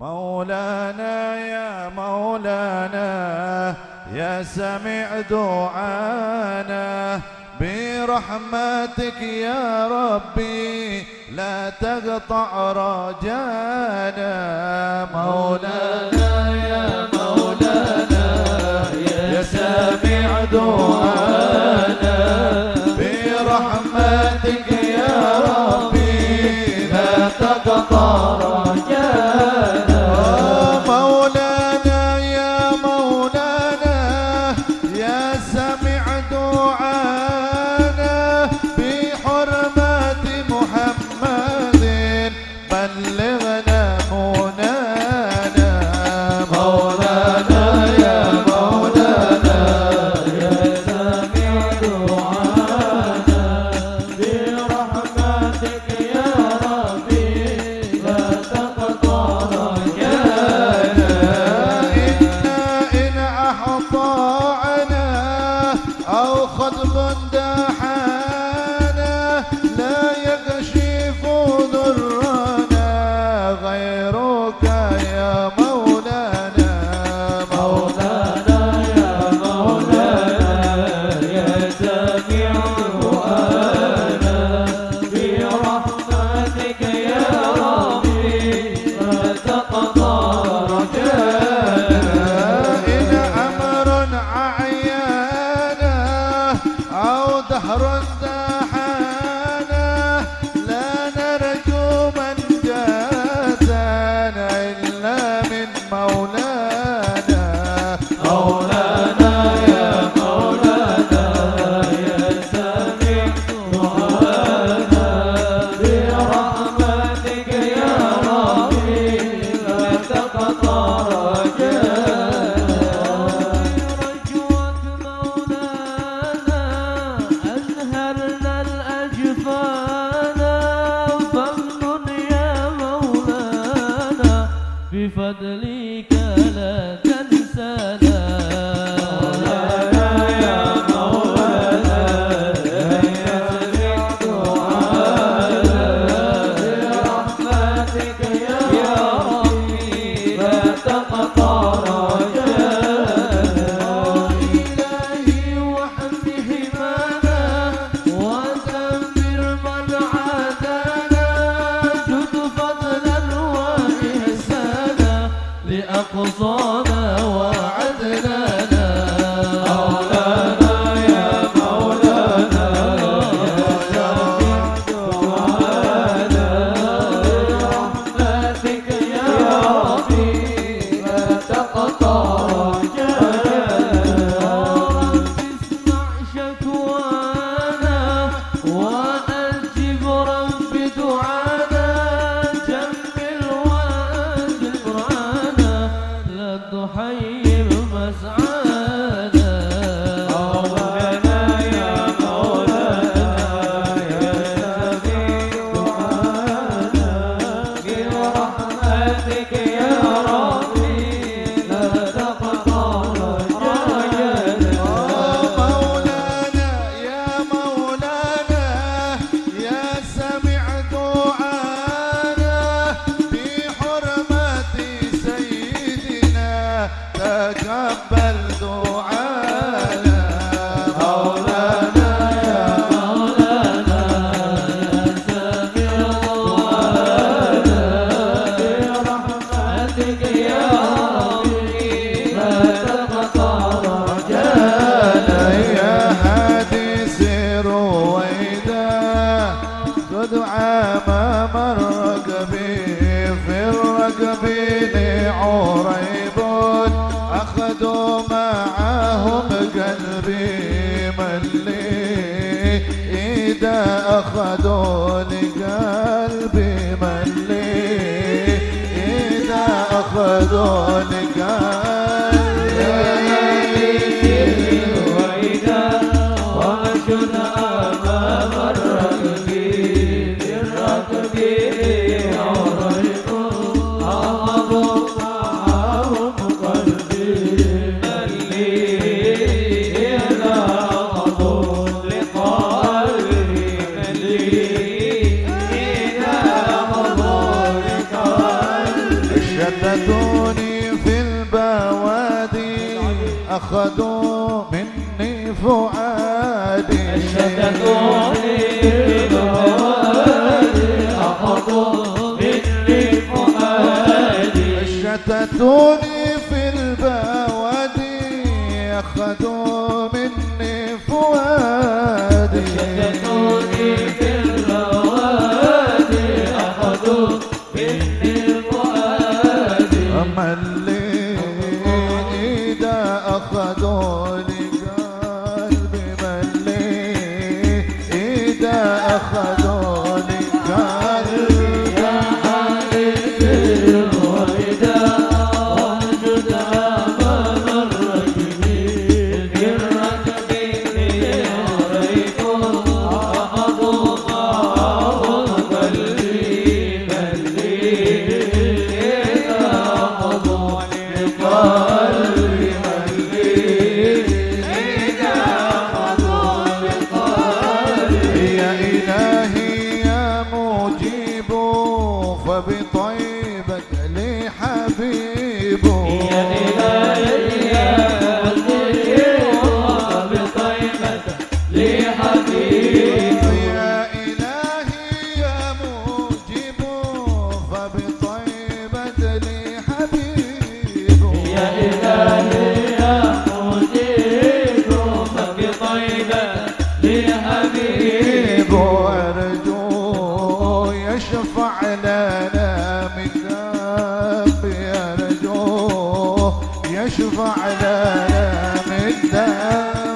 مولانا يا مولانا يا سمع دعانا. برحمتك يا ربي لا تقطع رجانا. مولانا يا مولانا يا سميع دعانا. برحمتك يا ربي لا تقطع رجانا. قد لي ياخذوا معاهم قلبي ملي. إذا أخذوا لقلبي ملي. إذا أخذوا أخذوا مني فؤادي. شتتوني أخذوا مني فؤادي شتتوني في البوادي. أخذوا مني فؤادي. شتتوني بالوادي أخذوا مني فؤادي إذا أخذوني قلبي ملي إذا أخذوني يشفع لنا من ذنب.